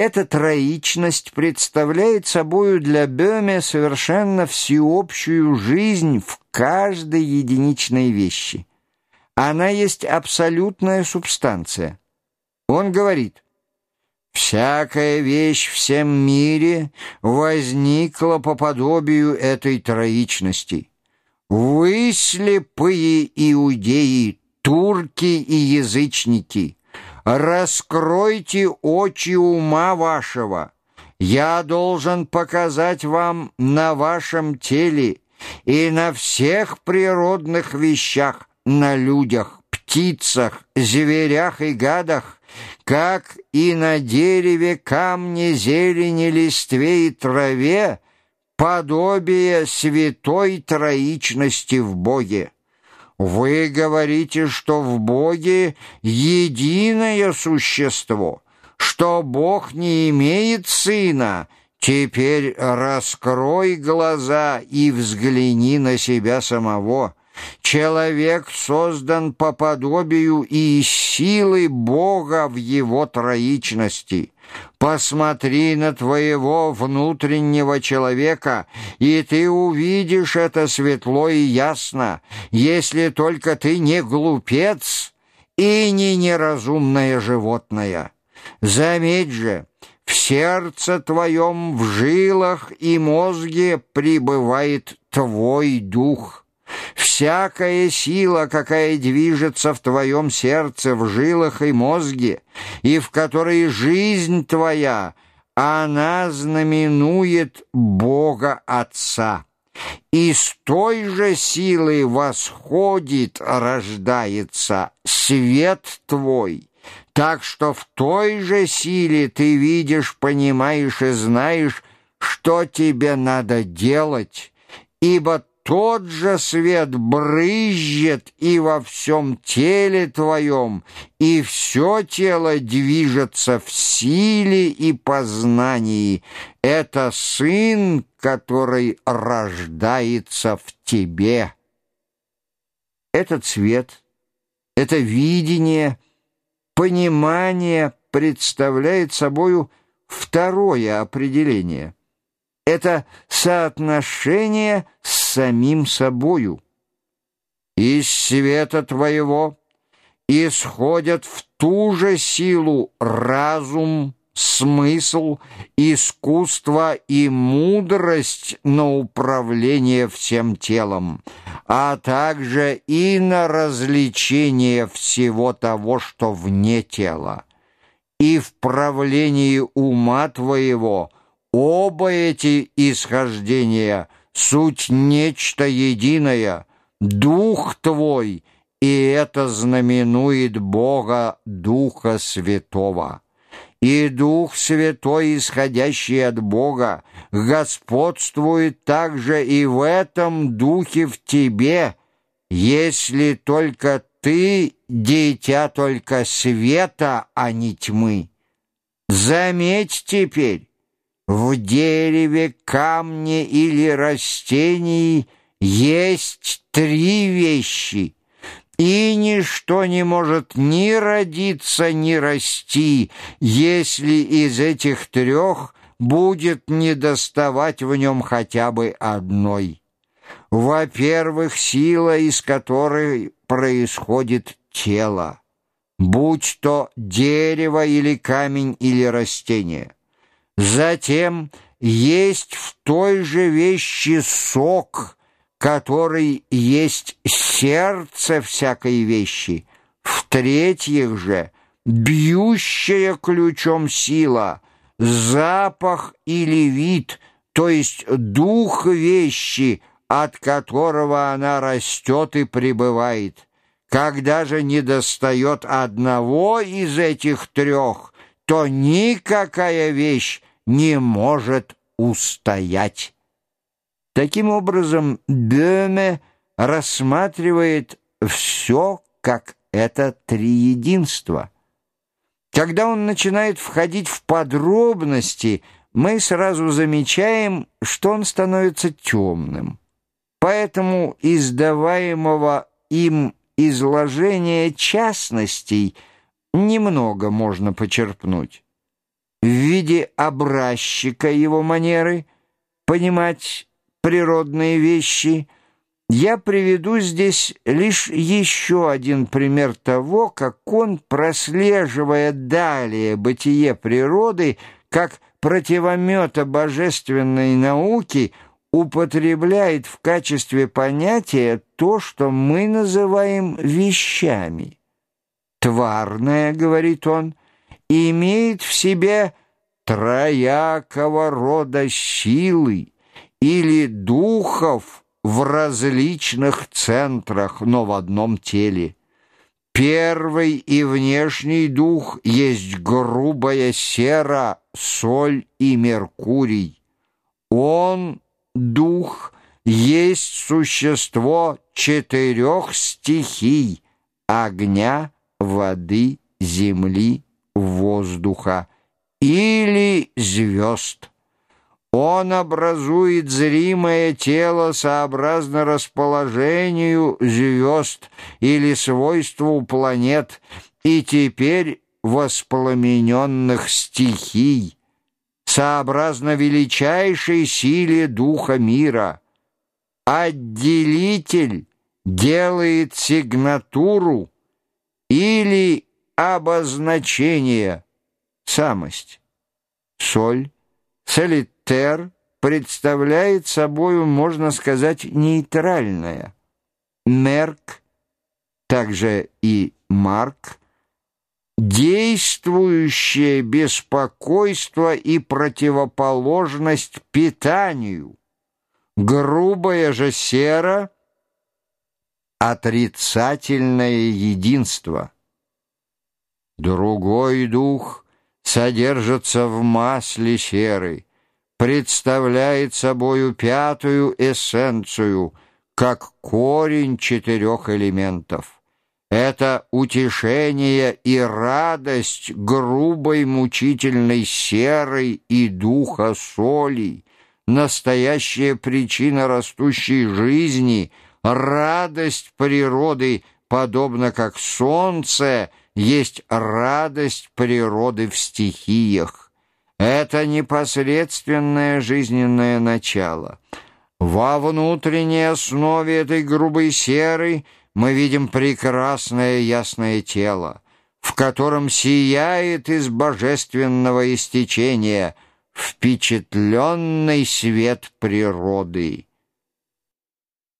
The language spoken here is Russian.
Эта троичность представляет собою для Бёме совершенно всеобщую жизнь в каждой единичной вещи. Она есть абсолютная субстанция. Он говорит, «Всякая вещь в всем мире возникла по подобию этой троичности. Вы слепые иудеи, турки и язычники» раскройте очи ума вашего. Я должен показать вам на вашем теле и на всех природных вещах, на людях, птицах, зверях и гадах, как и на дереве, камне, зелени, листве и траве, подобие святой троичности в Боге. Вы говорите, что в Боге единое существо, что Бог не имеет сына. Теперь раскрой глаза и взгляни на себя самого. Человек создан по подобию и силы Бога в его троичности. Посмотри на твоего внутреннего человека, и ты увидишь это светло и ясно, если только ты не глупец и не неразумное животное. Заметь же, в сердце твоем, в жилах и мозге пребывает твой дух». Всякая сила, какая движется в твоем сердце, в жилах и мозге, и в которой жизнь твоя, она знаменует Бога Отца. И с той же силой восходит, рождается свет твой, так что в той же силе ты видишь, понимаешь и знаешь, что тебе надо делать, ибо тот же свет брызжет и во всем теле твоем, и все тело движется в силе и познании. Это Сын, который рождается в тебе. Этот свет, это видение, понимание представляет собою второе определение. Это соотношение с самим собою. Из света твоего исходят в ту же силу разум, смысл, искусство и мудрость на управление всем телом, а также и на развлечение всего того, что вне тела. И в правлении ума твоего оба эти исхождения – суть нечто единое, Дух Твой, и это знаменует Бога Духа Святого. И Дух Святой, исходящий от Бога, господствует также и в этом Духе в тебе, если только ты дитя только света, а не тьмы. Заметь теперь, в дереве, камне или растении есть три вещи, и ничто не может ни родиться, ни расти, если из этих трех будет недоставать в нем хотя бы одной. Во-первых, сила, из которой происходит тело, будь то дерево или камень или растение. Затем есть в той же вещи сок, который есть сердце всякой вещи. В-третьих же, бьющая ключом сила, запах или вид, то есть дух вещи, от которого она растет и пребывает. Когда же недостает одного из этих трех, то никакая вещь не может устоять. Таким образом, Бёме рассматривает все как это триединство. Когда он начинает входить в подробности, мы сразу замечаем, что он становится темным. Поэтому издаваемого им изложения частностей немного можно почерпнуть. В виде образчика его манеры понимать природные вещи, я приведу здесь лишь еще один пример того, как он, прослеживая далее бытие природы, как противомета божественной науки, употребляет в качестве понятия то, что мы называем вещами. «Тварное, — говорит он, — имеет в себе троякого рода силы или духов в различных центрах, но в одном теле. Первый и внешний дух есть грубая сера, соль и меркурий. Он, дух, есть существо четырех стихий — огня, воды, земли, воздуха или звезд. Он образует зримое тело сообразно расположению звезд или свойству планет и теперь воспламененных стихий, сообразно величайшей силе духа мира. Отделитель делает сигнатуру или обозначение, самость. Соль, солитер представляет собою, можно сказать, нейтральное. Мерк, также и марк, действующее беспокойство и противоположность питанию. Грубая же сера — отрицательное единство. Другой дух содержится в масле серы, представляет собою пятую эссенцию, как корень четырех элементов. Это утешение и радость грубой мучительной серой и духа соли, настоящая причина растущей жизни, радость природы, подобно как солнце, есть радость природы в стихиях. Это непосредственное жизненное начало. Во внутренней основе этой грубой серы – мы видим прекрасное ясное тело, в котором сияет из божественного истечения впечатленный свет природы.